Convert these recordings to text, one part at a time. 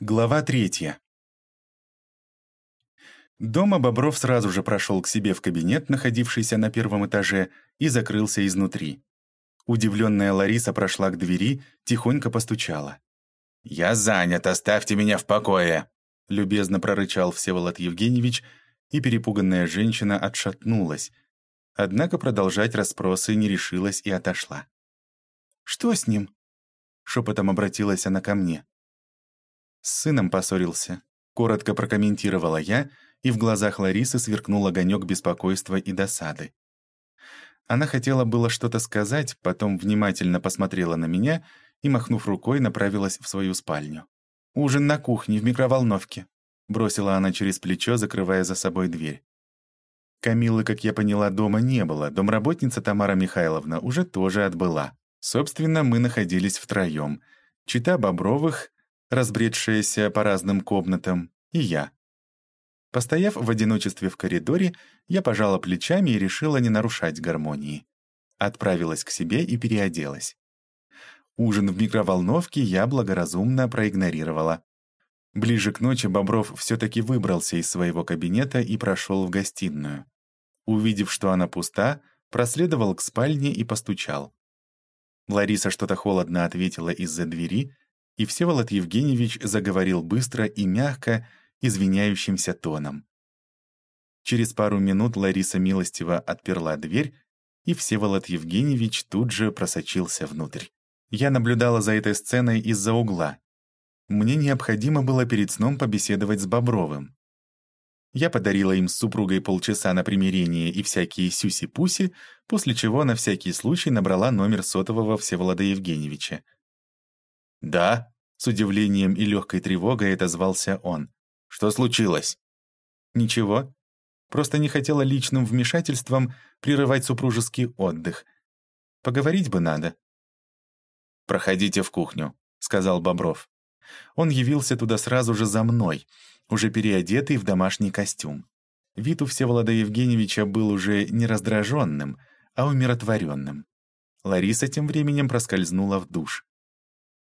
Глава третья. Дома Бобров сразу же прошел к себе в кабинет, находившийся на первом этаже, и закрылся изнутри. Удивленная Лариса прошла к двери, тихонько постучала. «Я занят, оставьте меня в покое!» любезно прорычал Всеволод Евгеньевич, и перепуганная женщина отшатнулась. Однако продолжать расспросы не решилась и отошла. «Что с ним?» Шепотом обратилась она ко мне. С сыном поссорился. Коротко прокомментировала я, и в глазах Ларисы сверкнул огонек беспокойства и досады. Она хотела было что-то сказать, потом внимательно посмотрела на меня и, махнув рукой, направилась в свою спальню. «Ужин на кухне, в микроволновке», — бросила она через плечо, закрывая за собой дверь. Камилы, как я поняла, дома не было, домработница Тамара Михайловна уже тоже отбыла. Собственно, мы находились втроем. Чита Бобровых, разбредшаяся по разным комнатам, и я. Постояв в одиночестве в коридоре, я пожала плечами и решила не нарушать гармонии. Отправилась к себе и переоделась. Ужин в микроволновке я благоразумно проигнорировала. Ближе к ночи Бобров все-таки выбрался из своего кабинета и прошел в гостиную. Увидев, что она пуста, проследовал к спальне и постучал. Лариса что-то холодно ответила из-за двери, и Всеволод Евгеньевич заговорил быстро и мягко, извиняющимся тоном. Через пару минут Лариса милостиво отперла дверь, и Всеволод Евгеньевич тут же просочился внутрь. Я наблюдала за этой сценой из-за угла. Мне необходимо было перед сном побеседовать с Бобровым. Я подарила им с супругой полчаса на примирение и всякие сюси-пуси, после чего на всякий случай набрала номер сотового Всеволода Евгеньевича. «Да», — с удивлением и легкой тревогой отозвался он. «Что случилось?» «Ничего. Просто не хотела личным вмешательством прерывать супружеский отдых. Поговорить бы надо». «Проходите в кухню», — сказал Бобров. Он явился туда сразу же за мной, уже переодетый в домашний костюм. Вид у Всеволода Евгеньевича был уже не раздраженным, а умиротворенным. Лариса тем временем проскользнула в душ.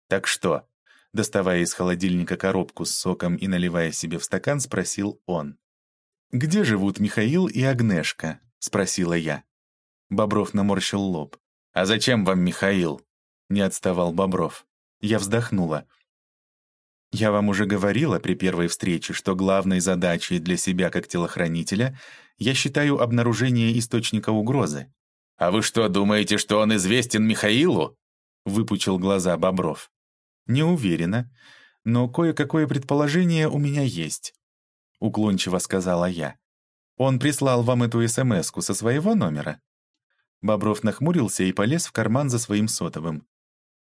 «Так что?» Доставая из холодильника коробку с соком и наливая себе в стакан, спросил он. «Где живут Михаил и Агнешка?» — спросила я. Бобров наморщил лоб. «А зачем вам Михаил?» — не отставал Бобров. Я вздохнула. «Я вам уже говорила при первой встрече, что главной задачей для себя как телохранителя я считаю обнаружение источника угрозы». «А вы что, думаете, что он известен Михаилу?» — выпучил глаза Бобров. «Не уверена, но кое-какое предположение у меня есть», — уклончиво сказала я. «Он прислал вам эту смс со своего номера?» Бобров нахмурился и полез в карман за своим сотовым.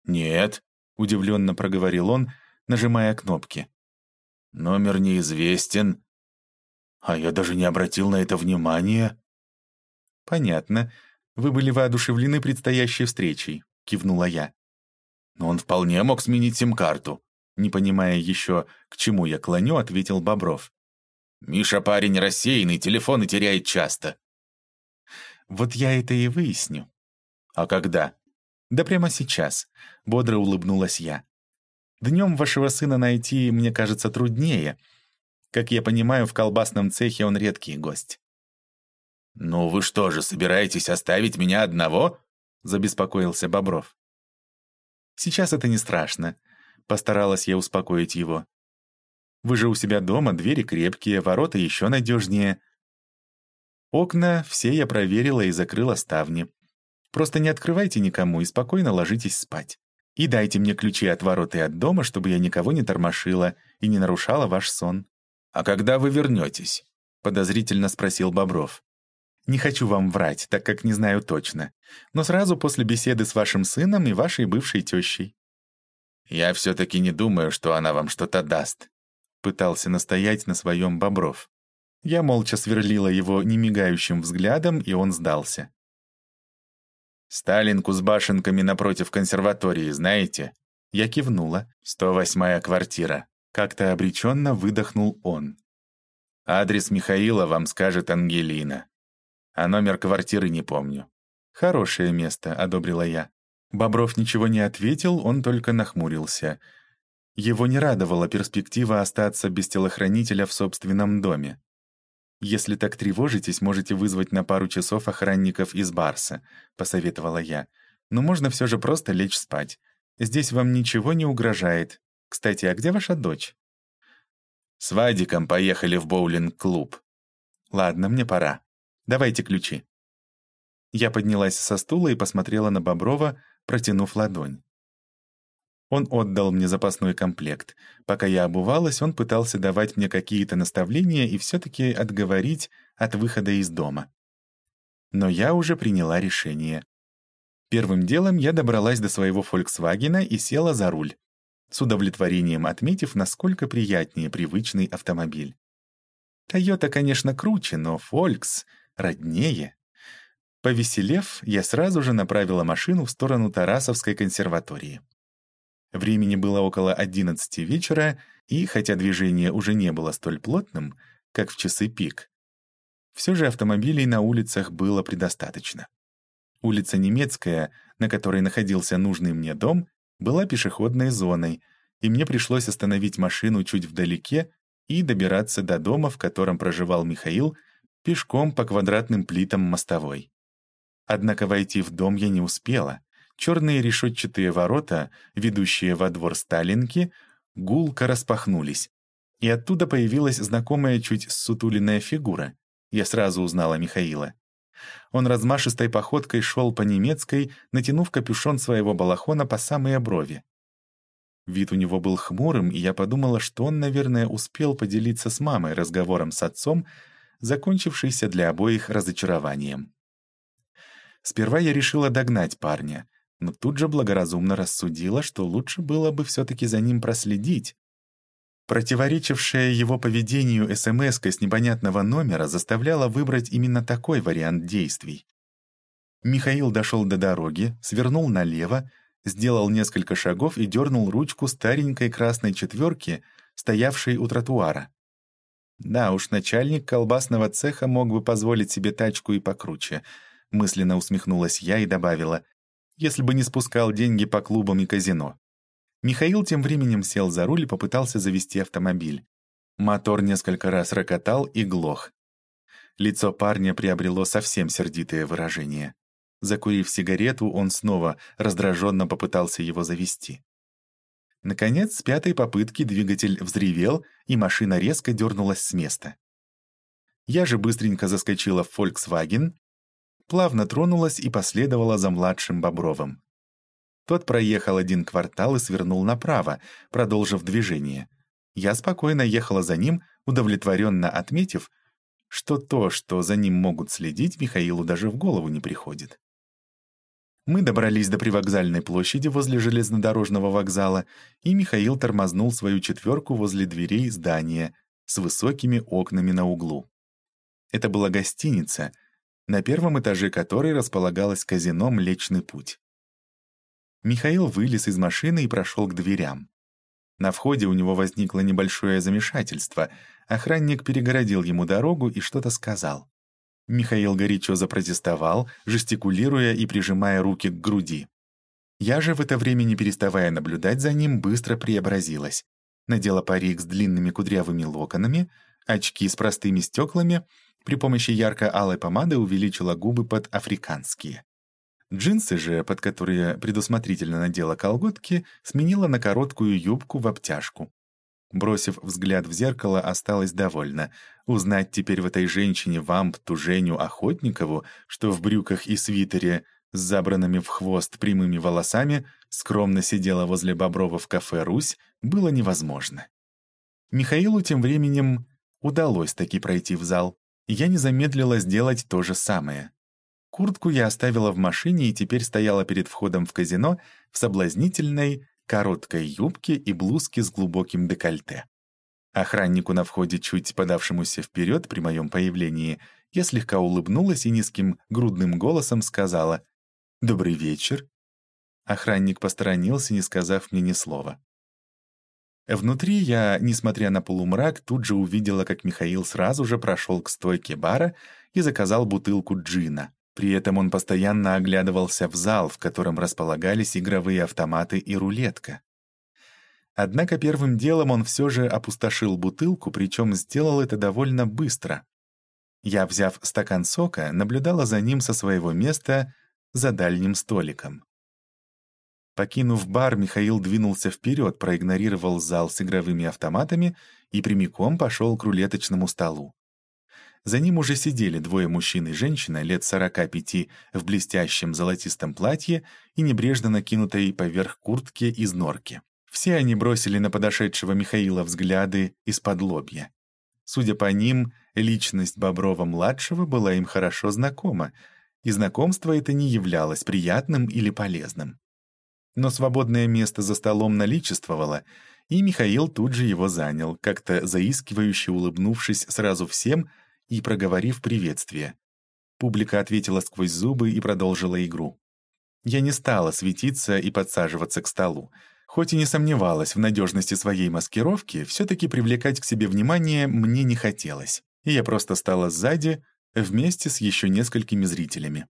«Нет», — удивленно проговорил он, нажимая кнопки. «Номер неизвестен. А я даже не обратил на это внимания». «Понятно. Вы были воодушевлены предстоящей встречей», — кивнула я. Но он вполне мог сменить сим-карту. Не понимая еще, к чему я клоню, ответил Бобров. «Миша парень рассеянный, телефоны теряет часто». «Вот я это и выясню». «А когда?» «Да прямо сейчас», — бодро улыбнулась я. «Днем вашего сына найти, мне кажется, труднее. Как я понимаю, в колбасном цехе он редкий гость». «Ну вы что же, собираетесь оставить меня одного?» — забеспокоился Бобров. Сейчас это не страшно», — постаралась я успокоить его. «Вы же у себя дома, двери крепкие, ворота еще надежнее». Окна все я проверила и закрыла ставни. Просто не открывайте никому и спокойно ложитесь спать. И дайте мне ключи от ворот и от дома, чтобы я никого не тормошила и не нарушала ваш сон». «А когда вы вернетесь?» — подозрительно спросил Бобров. Не хочу вам врать, так как не знаю точно. Но сразу после беседы с вашим сыном и вашей бывшей тещей». «Я все-таки не думаю, что она вам что-то даст», — пытался настоять на своем Бобров. Я молча сверлила его немигающим взглядом, и он сдался. «Сталинку с башенками напротив консерватории, знаете?» Я кивнула. «Сто восьмая квартира». Как-то обреченно выдохнул он. «Адрес Михаила вам скажет Ангелина а номер квартиры не помню». «Хорошее место», — одобрила я. Бобров ничего не ответил, он только нахмурился. Его не радовала перспектива остаться без телохранителя в собственном доме. «Если так тревожитесь, можете вызвать на пару часов охранников из Барса», — посоветовала я. «Но можно все же просто лечь спать. Здесь вам ничего не угрожает. Кстати, а где ваша дочь?» «С Вадиком поехали в боулинг-клуб». «Ладно, мне пора. Давайте ключи». Я поднялась со стула и посмотрела на Боброва, протянув ладонь. Он отдал мне запасной комплект. Пока я обувалась, он пытался давать мне какие-то наставления и все-таки отговорить от выхода из дома. Но я уже приняла решение. Первым делом я добралась до своего «Фольксвагена» и села за руль, с удовлетворением отметив, насколько приятнее привычный автомобиль. «Тойота», конечно, круче, но «Фолькс» роднее. Повеселев, я сразу же направила машину в сторону Тарасовской консерватории. Времени было около одиннадцати вечера, и, хотя движение уже не было столь плотным, как в часы пик, все же автомобилей на улицах было предостаточно. Улица Немецкая, на которой находился нужный мне дом, была пешеходной зоной, и мне пришлось остановить машину чуть вдалеке и добираться до дома, в котором проживал Михаил, пешком по квадратным плитам мостовой. Однако войти в дом я не успела. Черные решетчатые ворота, ведущие во двор Сталинки, гулко распахнулись, и оттуда появилась знакомая чуть сутуленная фигура. Я сразу узнала Михаила. Он размашистой походкой шел по немецкой, натянув капюшон своего балахона по самые брови. Вид у него был хмурым, и я подумала, что он, наверное, успел поделиться с мамой разговором с отцом, закончившийся для обоих разочарованием. Сперва я решила догнать парня, но тут же благоразумно рассудила, что лучше было бы все-таки за ним проследить. Противоречившая его поведению смс с непонятного номера заставляла выбрать именно такой вариант действий. Михаил дошел до дороги, свернул налево, сделал несколько шагов и дернул ручку старенькой красной четверки, стоявшей у тротуара. Да уж, начальник колбасного цеха мог бы позволить себе тачку и покруче. Мысленно усмехнулась я и добавила, если бы не спускал деньги по клубам и казино. Михаил тем временем сел за руль и попытался завести автомобиль. Мотор несколько раз рокотал и глох. Лицо парня приобрело совсем сердитое выражение. Закурив сигарету, он снова раздраженно попытался его завести. Наконец, с пятой попытки двигатель взревел, и машина резко дернулась с места. Я же быстренько заскочила в Volkswagen плавно тронулась и последовала за младшим Бобровым. Тот проехал один квартал и свернул направо, продолжив движение. Я спокойно ехала за ним, удовлетворенно отметив, что то, что за ним могут следить, Михаилу даже в голову не приходит. Мы добрались до привокзальной площади возле железнодорожного вокзала, и Михаил тормознул свою четверку возле дверей здания с высокими окнами на углу. Это была гостиница — на первом этаже которой располагалось казино «Млечный путь». Михаил вылез из машины и прошел к дверям. На входе у него возникло небольшое замешательство. Охранник перегородил ему дорогу и что-то сказал. Михаил горячо запротестовал, жестикулируя и прижимая руки к груди. Я же в это время, не переставая наблюдать за ним, быстро преобразилась. Надела парик с длинными кудрявыми локонами, очки с простыми стеклами при помощи ярко-алой помады увеличила губы под африканские. Джинсы же, под которые предусмотрительно надела колготки, сменила на короткую юбку в обтяжку. Бросив взгляд в зеркало, осталась довольна. Узнать теперь в этой женщине вампту Женю Охотникову, что в брюках и свитере с забранными в хвост прямыми волосами скромно сидела возле Боброва в кафе «Русь», было невозможно. Михаилу тем временем удалось таки пройти в зал я не замедлила сделать то же самое. Куртку я оставила в машине и теперь стояла перед входом в казино в соблазнительной, короткой юбке и блузке с глубоким декольте. Охраннику на входе, чуть подавшемуся вперед при моем появлении, я слегка улыбнулась и низким грудным голосом сказала «Добрый вечер». Охранник посторонился, не сказав мне ни слова. Внутри я, несмотря на полумрак, тут же увидела, как Михаил сразу же прошел к стойке бара и заказал бутылку джина. При этом он постоянно оглядывался в зал, в котором располагались игровые автоматы и рулетка. Однако первым делом он все же опустошил бутылку, причем сделал это довольно быстро. Я, взяв стакан сока, наблюдала за ним со своего места за дальним столиком. Покинув бар, Михаил двинулся вперед, проигнорировал зал с игровыми автоматами и прямиком пошел к рулеточному столу. За ним уже сидели двое мужчин и женщина лет сорока пяти в блестящем золотистом платье и небрежно накинутой поверх куртки из норки. Все они бросили на подошедшего Михаила взгляды из-под лобья. Судя по ним, личность Боброва-младшего была им хорошо знакома, и знакомство это не являлось приятным или полезным. Но свободное место за столом наличествовало, и Михаил тут же его занял, как-то заискивающе улыбнувшись сразу всем и проговорив приветствие. Публика ответила сквозь зубы и продолжила игру. Я не стала светиться и подсаживаться к столу. Хоть и не сомневалась в надежности своей маскировки, все-таки привлекать к себе внимание мне не хотелось, и я просто стала сзади, вместе с еще несколькими зрителями.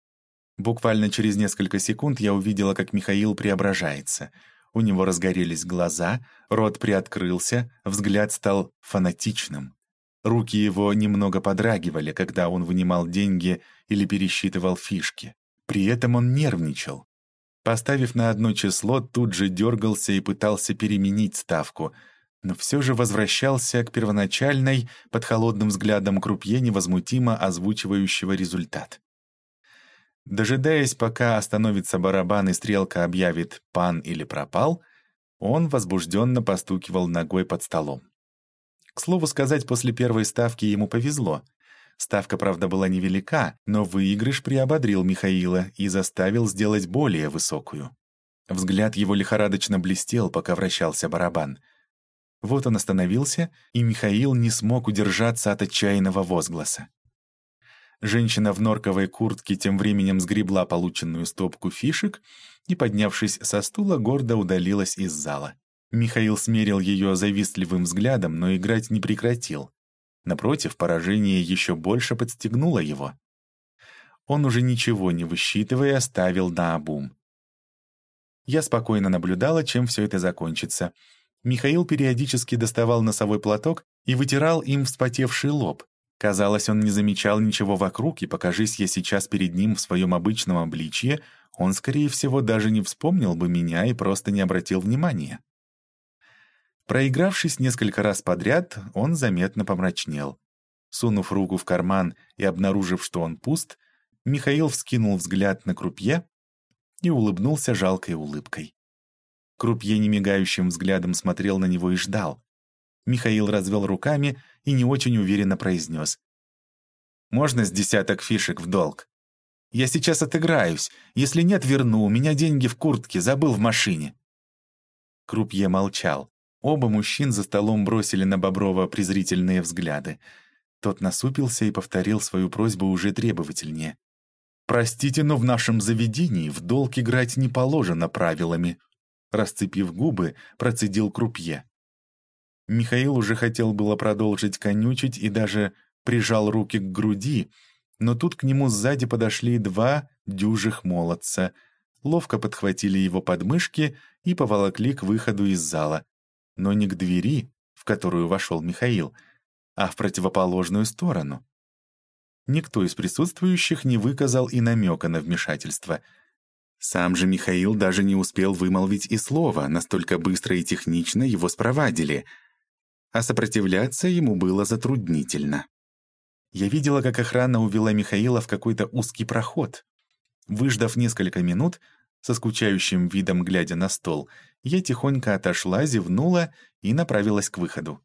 Буквально через несколько секунд я увидела, как Михаил преображается. У него разгорелись глаза, рот приоткрылся, взгляд стал фанатичным. Руки его немного подрагивали, когда он вынимал деньги или пересчитывал фишки. При этом он нервничал. Поставив на одно число, тут же дергался и пытался переменить ставку, но все же возвращался к первоначальной, под холодным взглядом крупье невозмутимо озвучивающего результат. Дожидаясь, пока остановится барабан и стрелка объявит «пан» или «пропал», он возбужденно постукивал ногой под столом. К слову сказать, после первой ставки ему повезло. Ставка, правда, была невелика, но выигрыш приободрил Михаила и заставил сделать более высокую. Взгляд его лихорадочно блестел, пока вращался барабан. Вот он остановился, и Михаил не смог удержаться от отчаянного возгласа. Женщина в норковой куртке тем временем сгребла полученную стопку фишек и, поднявшись со стула, гордо удалилась из зала. Михаил смерил ее завистливым взглядом, но играть не прекратил. Напротив, поражение еще больше подстегнуло его. Он уже ничего не высчитывая, ставил на обум. Я спокойно наблюдала, чем все это закончится. Михаил периодически доставал носовой платок и вытирал им вспотевший лоб. Казалось, он не замечал ничего вокруг, и покажись я сейчас перед ним в своем обычном обличье, он, скорее всего, даже не вспомнил бы меня и просто не обратил внимания. Проигравшись несколько раз подряд, он заметно помрачнел. Сунув руку в карман и обнаружив, что он пуст, Михаил вскинул взгляд на крупье и улыбнулся жалкой улыбкой. Крупье немигающим взглядом смотрел на него и ждал. Михаил развел руками и не очень уверенно произнес. «Можно с десяток фишек в долг? Я сейчас отыграюсь. Если нет, верну. У меня деньги в куртке, забыл в машине». Крупье молчал. Оба мужчин за столом бросили на Боброва презрительные взгляды. Тот насупился и повторил свою просьбу уже требовательнее. «Простите, но в нашем заведении в долг играть не положено правилами», расцепив губы, процедил крупье. Михаил уже хотел было продолжить конючить и даже прижал руки к груди, но тут к нему сзади подошли два дюжих молодца, ловко подхватили его подмышки и поволокли к выходу из зала но не к двери, в которую вошел Михаил, а в противоположную сторону. Никто из присутствующих не выказал и намека на вмешательство. Сам же Михаил даже не успел вымолвить и слова, настолько быстро и технично его спровадили, а сопротивляться ему было затруднительно. Я видела, как охрана увела Михаила в какой-то узкий проход. Выждав несколько минут, со скучающим видом глядя на стол, я тихонько отошла, зевнула и направилась к выходу.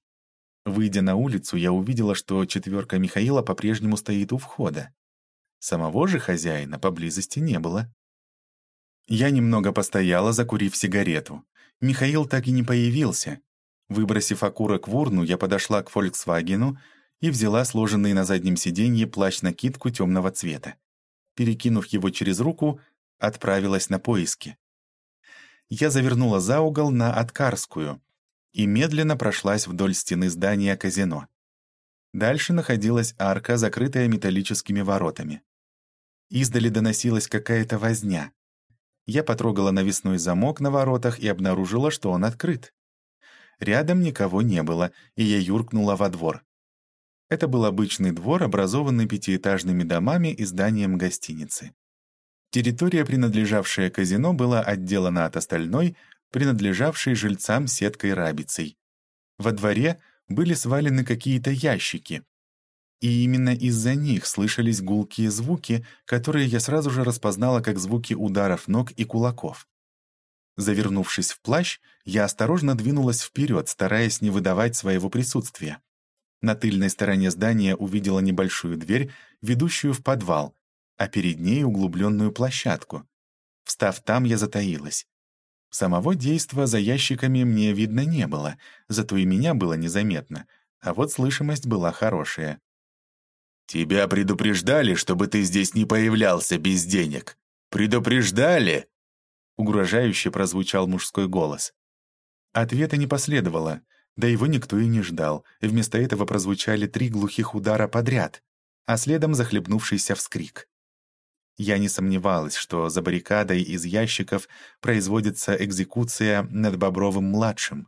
Выйдя на улицу, я увидела, что четверка Михаила по-прежнему стоит у входа. Самого же хозяина поблизости не было. Я немного постояла, закурив сигарету. Михаил так и не появился. Выбросив окурок в урну, я подошла к «Фольксвагену» и взяла сложенный на заднем сиденье плащ-накидку темного цвета. Перекинув его через руку, отправилась на поиски. Я завернула за угол на Откарскую и медленно прошлась вдоль стены здания казино. Дальше находилась арка, закрытая металлическими воротами. Издали доносилась какая-то возня. Я потрогала навесной замок на воротах и обнаружила, что он открыт. Рядом никого не было, и я юркнула во двор. Это был обычный двор, образованный пятиэтажными домами и зданием гостиницы. Территория, принадлежавшая казино, была отделана от остальной, принадлежавшей жильцам сеткой рабицей. Во дворе были свалены какие-то ящики, и именно из-за них слышались гулкие звуки, которые я сразу же распознала как звуки ударов ног и кулаков. Завернувшись в плащ, я осторожно двинулась вперед, стараясь не выдавать своего присутствия. На тыльной стороне здания увидела небольшую дверь, ведущую в подвал, а перед ней углубленную площадку. Встав там, я затаилась. Самого действа за ящиками мне видно не было, зато и меня было незаметно, а вот слышимость была хорошая. «Тебя предупреждали, чтобы ты здесь не появлялся без денег? Предупреждали?» Угрожающе прозвучал мужской голос. Ответа не последовало, да его никто и не ждал. Вместо этого прозвучали три глухих удара подряд, а следом захлебнувшийся вскрик. Я не сомневалась, что за баррикадой из ящиков производится экзекуция над Бобровым-младшим.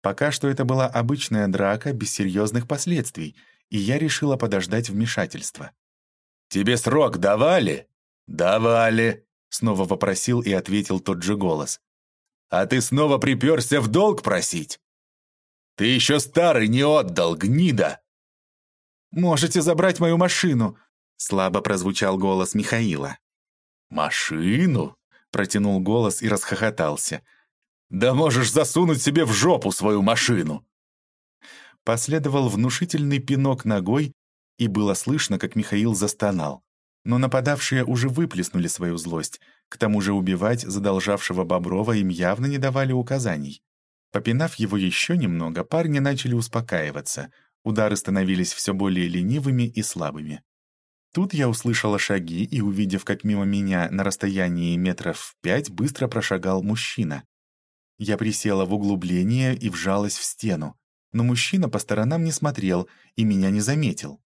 Пока что это была обычная драка без серьезных последствий, и я решила подождать вмешательства. «Тебе срок давали?» «Давали», — снова вопросил и ответил тот же голос. «А ты снова приперся в долг просить? Ты еще старый не отдал, гнида!» «Можете забрать мою машину», — слабо прозвучал голос Михаила. «Машину?» — протянул голос и расхохотался. «Да можешь засунуть себе в жопу свою машину!» Последовал внушительный пинок ногой, и было слышно, как Михаил застонал. Но нападавшие уже выплеснули свою злость. К тому же убивать задолжавшего Боброва им явно не давали указаний. Попинав его еще немного, парни начали успокаиваться. Удары становились все более ленивыми и слабыми. Тут я услышала шаги и, увидев, как мимо меня на расстоянии метров пять быстро прошагал мужчина. Я присела в углубление и вжалась в стену но мужчина по сторонам не смотрел и меня не заметил.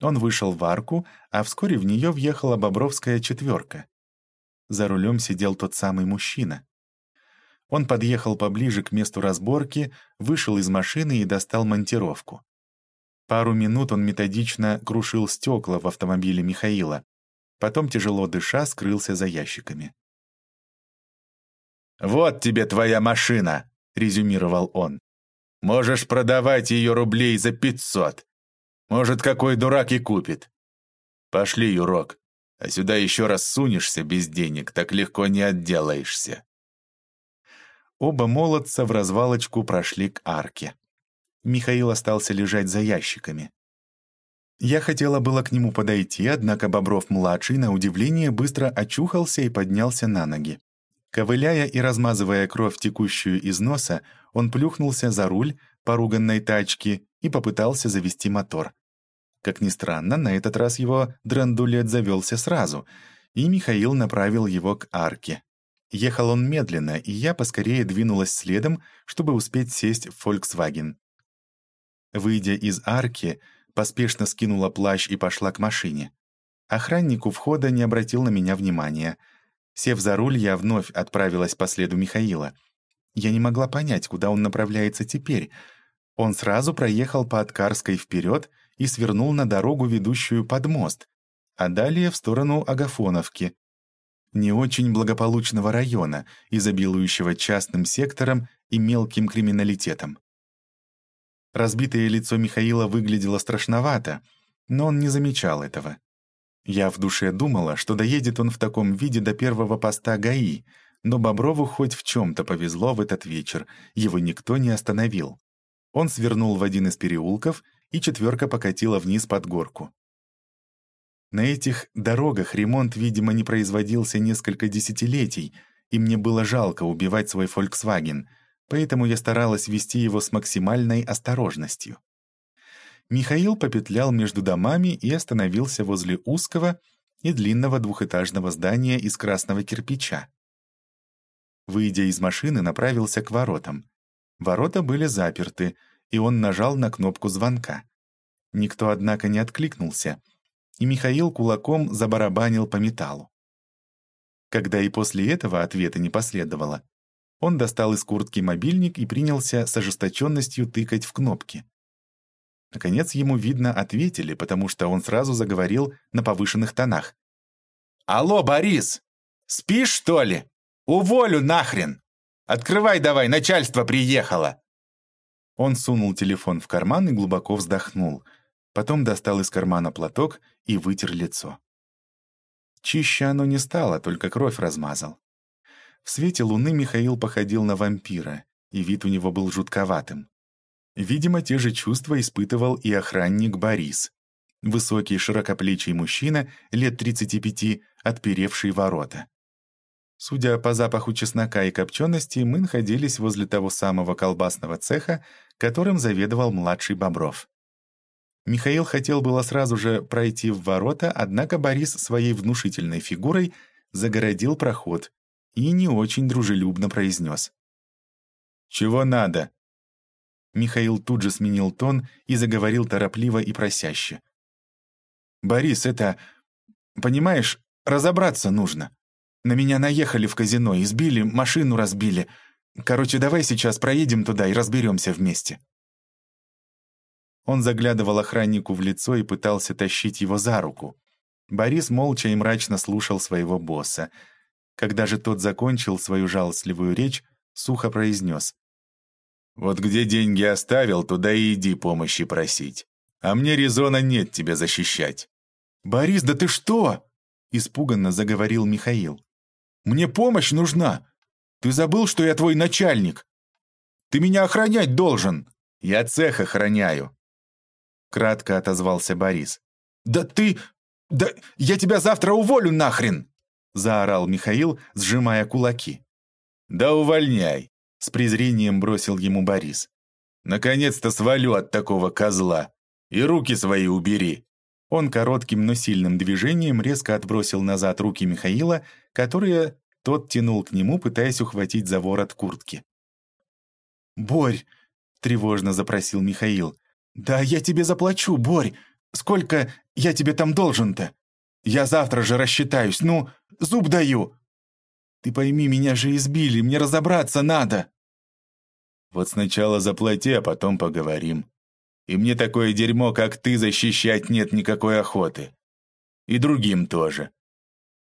Он вышел в арку, а вскоре в нее въехала бобровская четверка. За рулем сидел тот самый мужчина. Он подъехал поближе к месту разборки, вышел из машины и достал монтировку. Пару минут он методично крушил стекла в автомобиле Михаила. Потом, тяжело дыша, скрылся за ящиками. «Вот тебе твоя машина!» — резюмировал он. Можешь продавать ее рублей за пятьсот. Может, какой дурак и купит. Пошли, Юрок, а сюда еще раз сунешься без денег, так легко не отделаешься. Оба молодца в развалочку прошли к арке. Михаил остался лежать за ящиками. Я хотела было к нему подойти, однако Бобров-младший, на удивление, быстро очухался и поднялся на ноги. Ковыляя и размазывая кровь, текущую из носа, он плюхнулся за руль поруганной тачки и попытался завести мотор. Как ни странно, на этот раз его драндулет завелся сразу, и Михаил направил его к арке. Ехал он медленно, и я поскорее двинулась следом, чтобы успеть сесть в «Фольксваген». Выйдя из арки, поспешно скинула плащ и пошла к машине. Охранник у входа не обратил на меня внимания — Сев за руль, я вновь отправилась по следу Михаила. Я не могла понять, куда он направляется теперь. Он сразу проехал по Откарской вперед и свернул на дорогу, ведущую под мост, а далее в сторону Агафоновки, не очень благополучного района, изобилующего частным сектором и мелким криминалитетом. Разбитое лицо Михаила выглядело страшновато, но он не замечал этого. Я в душе думала, что доедет он в таком виде до первого поста ГАИ, но Боброву хоть в чем-то повезло в этот вечер, его никто не остановил. Он свернул в один из переулков, и четверка покатила вниз под горку. На этих дорогах ремонт, видимо, не производился несколько десятилетий, и мне было жалко убивать свой Volkswagen, поэтому я старалась вести его с максимальной осторожностью. Михаил попетлял между домами и остановился возле узкого и длинного двухэтажного здания из красного кирпича. Выйдя из машины, направился к воротам. Ворота были заперты, и он нажал на кнопку звонка. Никто, однако, не откликнулся, и Михаил кулаком забарабанил по металлу. Когда и после этого ответа не последовало, Он достал из куртки мобильник и принялся с ожесточенностью тыкать в кнопки. Наконец ему, видно, ответили, потому что он сразу заговорил на повышенных тонах. «Алло, Борис! Спишь, что ли? Уволю нахрен! Открывай давай, начальство приехало!» Он сунул телефон в карман и глубоко вздохнул. Потом достал из кармана платок и вытер лицо. Чище оно не стало, только кровь размазал. В свете луны Михаил походил на вампира, и вид у него был жутковатым. Видимо, те же чувства испытывал и охранник Борис. Высокий широкоплечий мужчина, лет 35, отперевший ворота. Судя по запаху чеснока и копчености, мы находились возле того самого колбасного цеха, которым заведовал младший Бобров. Михаил хотел было сразу же пройти в ворота, однако Борис своей внушительной фигурой загородил проход и не очень дружелюбно произнес. «Чего надо?» Михаил тут же сменил тон и заговорил торопливо и просяще. «Борис, это... Понимаешь, разобраться нужно. На меня наехали в казино, избили, машину разбили. Короче, давай сейчас проедем туда и разберемся вместе». Он заглядывал охраннику в лицо и пытался тащить его за руку. Борис молча и мрачно слушал своего босса. Когда же тот закончил свою жалостливую речь, сухо произнес. Вот где деньги оставил, туда и иди помощи просить. А мне резона нет тебя защищать». «Борис, да ты что?» — испуганно заговорил Михаил. «Мне помощь нужна. Ты забыл, что я твой начальник? Ты меня охранять должен. Я цех охраняю». Кратко отозвался Борис. «Да ты... Да я тебя завтра уволю нахрен!» Заорал Михаил, сжимая кулаки. «Да увольняй. С презрением бросил ему Борис. «Наконец-то свалю от такого козла! И руки свои убери!» Он коротким, но сильным движением резко отбросил назад руки Михаила, которые тот тянул к нему, пытаясь ухватить за ворот куртки. «Борь!» — тревожно запросил Михаил. «Да я тебе заплачу, Борь! Сколько я тебе там должен-то? Я завтра же рассчитаюсь, ну, зуб даю!» Ты пойми, меня же избили, мне разобраться надо!» «Вот сначала заплати, а потом поговорим. И мне такое дерьмо, как ты, защищать нет никакой охоты. И другим тоже.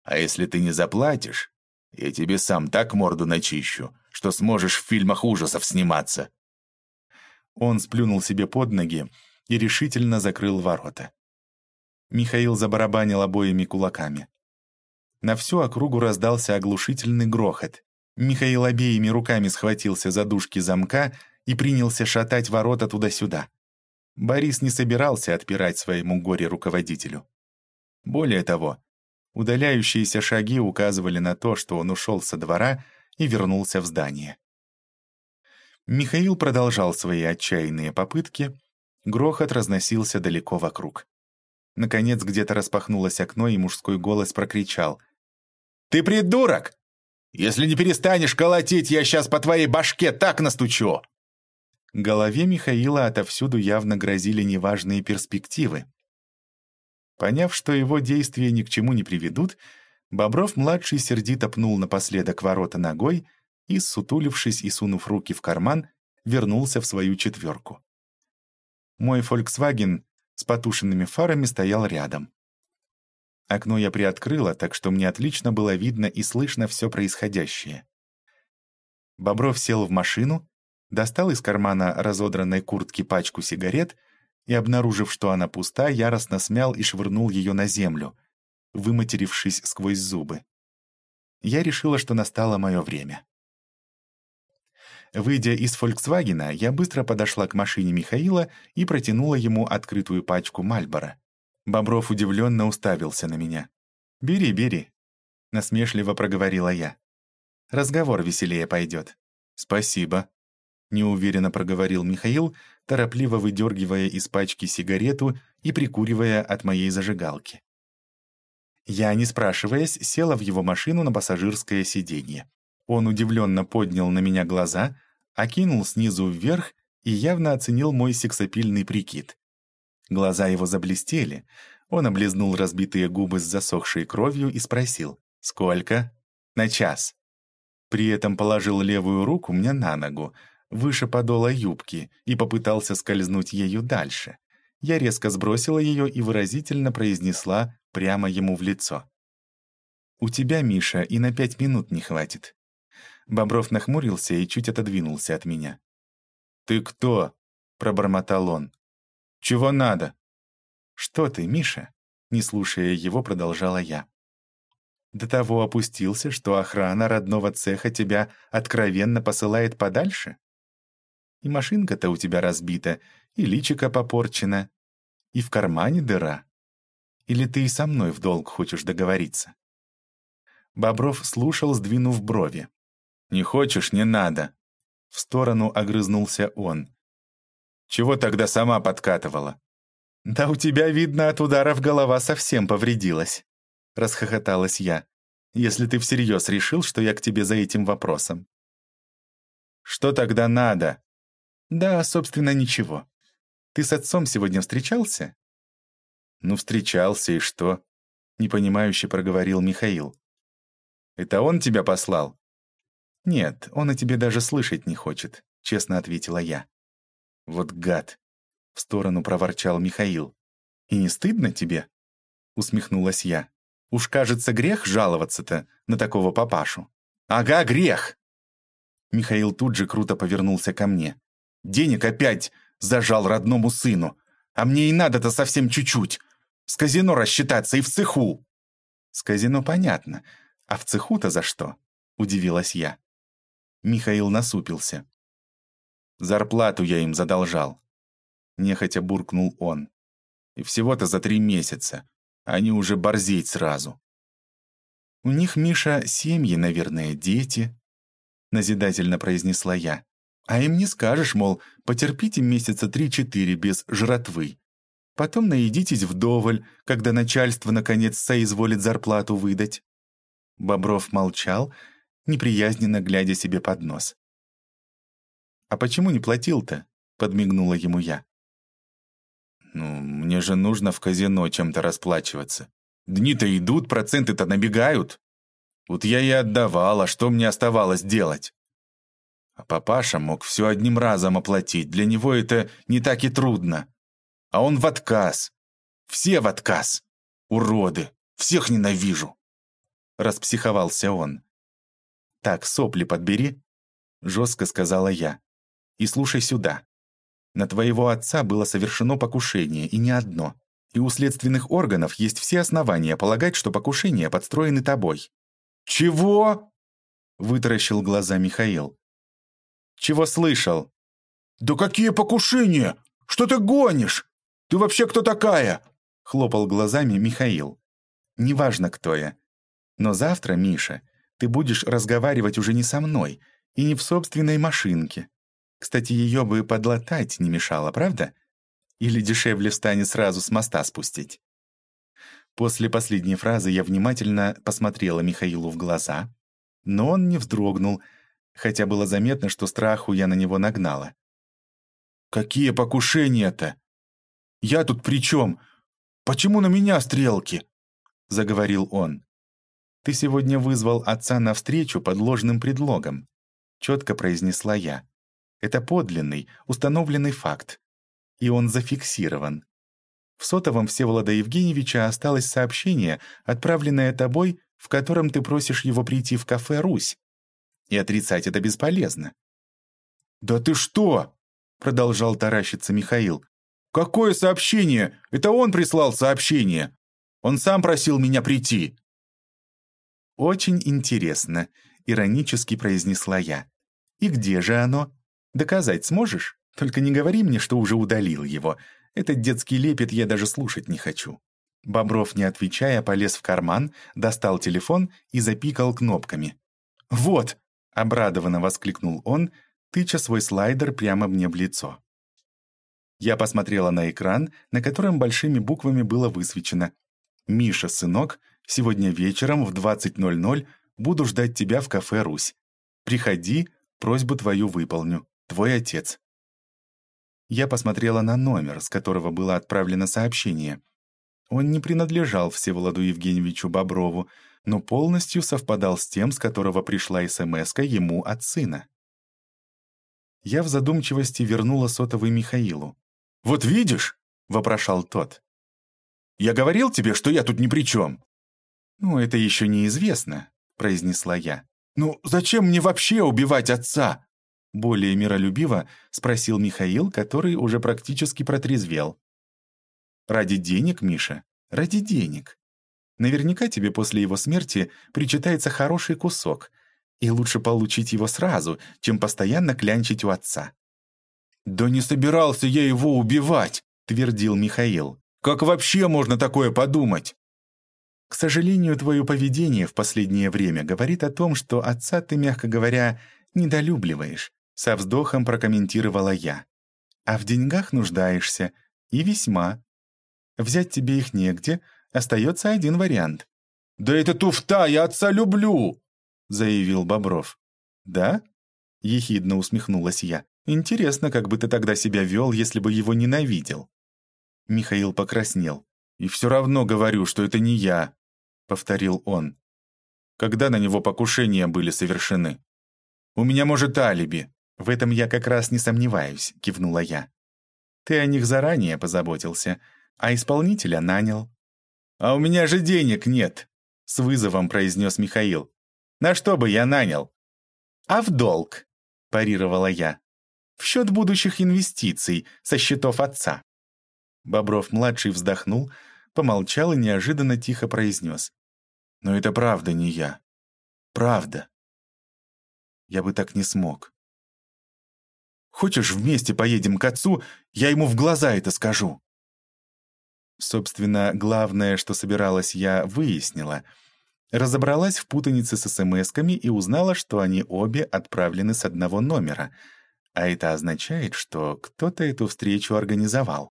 А если ты не заплатишь, я тебе сам так морду начищу, что сможешь в фильмах ужасов сниматься». Он сплюнул себе под ноги и решительно закрыл ворота. Михаил забарабанил обоими кулаками. На всю округу раздался оглушительный грохот. Михаил обеими руками схватился за дужки замка и принялся шатать ворота туда-сюда. Борис не собирался отпирать своему горе-руководителю. Более того, удаляющиеся шаги указывали на то, что он ушел со двора и вернулся в здание. Михаил продолжал свои отчаянные попытки, грохот разносился далеко вокруг. Наконец где-то распахнулось окно, и мужской голос прокричал — ты придурок! Если не перестанешь колотить, я сейчас по твоей башке так настучу!» Голове Михаила отовсюду явно грозили неважные перспективы. Поняв, что его действия ни к чему не приведут, Бобров-младший сердито пнул напоследок ворота ногой и, сутулившись и сунув руки в карман, вернулся в свою четверку. Мой «Фольксваген» с потушенными фарами стоял рядом. Окно я приоткрыла, так что мне отлично было видно и слышно все происходящее. Бобров сел в машину, достал из кармана разодранной куртки пачку сигарет и, обнаружив, что она пуста, яростно смял и швырнул ее на землю, выматерившись сквозь зубы. Я решила, что настало мое время. Выйдя из «Фольксвагена», я быстро подошла к машине Михаила и протянула ему открытую пачку Мальбора. Бобров удивленно уставился на меня. «Бери, бери», — насмешливо проговорила я. «Разговор веселее пойдет». «Спасибо», — неуверенно проговорил Михаил, торопливо выдергивая из пачки сигарету и прикуривая от моей зажигалки. Я, не спрашиваясь, села в его машину на пассажирское сиденье. Он удивленно поднял на меня глаза, окинул снизу вверх и явно оценил мой сексапильный прикид. Глаза его заблестели. Он облизнул разбитые губы с засохшей кровью и спросил «Сколько?» «На час». При этом положил левую руку мне на ногу, выше подола юбки, и попытался скользнуть ею дальше. Я резко сбросила ее и выразительно произнесла прямо ему в лицо. «У тебя, Миша, и на пять минут не хватит». Бобров нахмурился и чуть отодвинулся от меня. «Ты кто?» — пробормотал он. «Чего надо?» «Что ты, Миша?» Не слушая его, продолжала я. До того опустился, что охрана родного цеха тебя откровенно посылает подальше? И машинка-то у тебя разбита, и личико попорчено, и в кармане дыра. Или ты и со мной в долг хочешь договориться?» Бобров слушал, сдвинув брови. «Не хочешь, не надо!» В сторону огрызнулся он. «Чего тогда сама подкатывала?» «Да у тебя, видно, от ударов голова совсем повредилась», — расхохоталась я, «если ты всерьез решил, что я к тебе за этим вопросом». «Что тогда надо?» «Да, собственно, ничего. Ты с отцом сегодня встречался?» «Ну, встречался, и что?» — непонимающе проговорил Михаил. «Это он тебя послал?» «Нет, он о тебе даже слышать не хочет», — честно ответила я. «Вот гад!» — в сторону проворчал Михаил. «И не стыдно тебе?» — усмехнулась я. «Уж кажется, грех жаловаться-то на такого папашу». «Ага, грех!» Михаил тут же круто повернулся ко мне. «Денег опять зажал родному сыну. А мне и надо-то совсем чуть-чуть. С казино рассчитаться и в цеху». «С казино понятно. А в цеху-то за что?» — удивилась я. Михаил насупился. «Зарплату я им задолжал». Нехотя буркнул он. «И всего-то за три месяца. Они уже борзеть сразу». «У них, Миша, семьи, наверное, дети», — назидательно произнесла я. «А им не скажешь, мол, потерпите месяца три-четыре без жратвы. Потом наедитесь вдоволь, когда начальство, наконец, соизволит зарплату выдать». Бобров молчал, неприязненно глядя себе под нос. «А почему не платил-то?» — подмигнула ему я. «Ну, мне же нужно в казино чем-то расплачиваться. Дни-то идут, проценты-то набегают. Вот я и отдавал, а что мне оставалось делать?» А папаша мог все одним разом оплатить, для него это не так и трудно. А он в отказ. Все в отказ. Уроды. Всех ненавижу. Распсиховался он. «Так, сопли подбери», — жестко сказала я. «И слушай сюда. На твоего отца было совершено покушение, и не одно. И у следственных органов есть все основания полагать, что покушение подстроены тобой». «Чего?» — вытаращил глаза Михаил. «Чего слышал?» «Да какие покушения? Что ты гонишь? Ты вообще кто такая?» — хлопал глазами Михаил. «Неважно, кто я. Но завтра, Миша, ты будешь разговаривать уже не со мной и не в собственной машинке. Кстати, ее бы подлатать не мешало, правда? Или дешевле станет сразу с моста спустить? После последней фразы я внимательно посмотрела Михаилу в глаза, но он не вздрогнул, хотя было заметно, что страху я на него нагнала. «Какие покушения-то? Я тут при чем? Почему на меня стрелки?» — заговорил он. «Ты сегодня вызвал отца на встречу под ложным предлогом», — четко произнесла я. «Это подлинный, установленный факт. И он зафиксирован. В сотовом Всеволода Евгеньевича осталось сообщение, отправленное тобой, в котором ты просишь его прийти в кафе «Русь». И отрицать это бесполезно». «Да ты что?» — продолжал таращиться Михаил. «Какое сообщение? Это он прислал сообщение. Он сам просил меня прийти». «Очень интересно», — иронически произнесла я. «И где же оно? Доказать сможешь? Только не говори мне, что уже удалил его. Этот детский лепет я даже слушать не хочу». Бобров, не отвечая, полез в карман, достал телефон и запикал кнопками. «Вот!» — обрадованно воскликнул он, тыча свой слайдер прямо мне в лицо. Я посмотрела на экран, на котором большими буквами было высвечено «Миша, сынок, Сегодня вечером в 20.00 буду ждать тебя в кафе «Русь». Приходи, просьбу твою выполню. Твой отец». Я посмотрела на номер, с которого было отправлено сообщение. Он не принадлежал Всеволоду Евгеньевичу Боброву, но полностью совпадал с тем, с которого пришла смс ему от сына. Я в задумчивости вернула сотовый Михаилу. «Вот видишь?» — вопрошал тот. «Я говорил тебе, что я тут ни при чем». «Ну, это еще неизвестно», — произнесла я. «Ну, зачем мне вообще убивать отца?» Более миролюбиво спросил Михаил, который уже практически протрезвел. «Ради денег, Миша, ради денег. Наверняка тебе после его смерти причитается хороший кусок, и лучше получить его сразу, чем постоянно клянчить у отца». «Да не собирался я его убивать», — твердил Михаил. «Как вообще можно такое подумать?» «К сожалению, твое поведение в последнее время говорит о том, что отца ты, мягко говоря, недолюбливаешь», — со вздохом прокомментировала я. «А в деньгах нуждаешься, и весьма. Взять тебе их негде, остается один вариант». «Да это туфта, я отца люблю!» — заявил Бобров. «Да?» — ехидно усмехнулась я. «Интересно, как бы ты тогда себя вел, если бы его ненавидел?» Михаил покраснел. «И все равно говорю, что это не я», — повторил он. «Когда на него покушения были совершены? У меня, может, алиби». «В этом я как раз не сомневаюсь», — кивнула я. «Ты о них заранее позаботился, а исполнителя нанял». «А у меня же денег нет», — с вызовом произнес Михаил. «На что бы я нанял?» «А в долг», — парировала я. «В счет будущих инвестиций со счетов отца». Бобров-младший вздохнул, помолчал и неожиданно тихо произнес. «Но это правда не я. Правда. Я бы так не смог. Хочешь, вместе поедем к отцу, я ему в глаза это скажу». Собственно, главное, что собиралась я, выяснила. Разобралась в путанице с смс-ками и узнала, что они обе отправлены с одного номера. А это означает, что кто-то эту встречу организовал.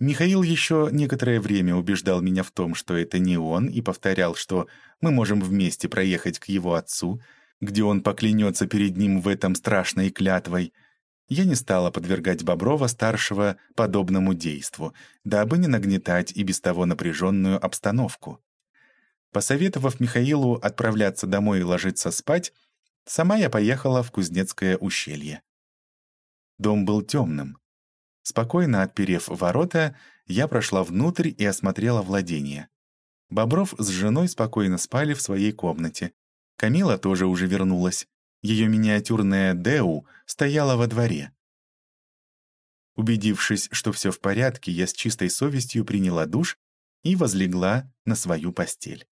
Михаил еще некоторое время убеждал меня в том, что это не он, и повторял, что мы можем вместе проехать к его отцу, где он поклянется перед ним в этом страшной клятвой — я не стала подвергать Боброва-старшего подобному действу, дабы не нагнетать и без того напряженную обстановку. Посоветовав Михаилу отправляться домой и ложиться спать, сама я поехала в Кузнецкое ущелье. Дом был темным. Спокойно отперев ворота, я прошла внутрь и осмотрела владение. Бобров с женой спокойно спали в своей комнате. Камила тоже уже вернулась. Ее миниатюрная Деу стояла во дворе. Убедившись, что все в порядке, я с чистой совестью приняла душ и возлегла на свою постель.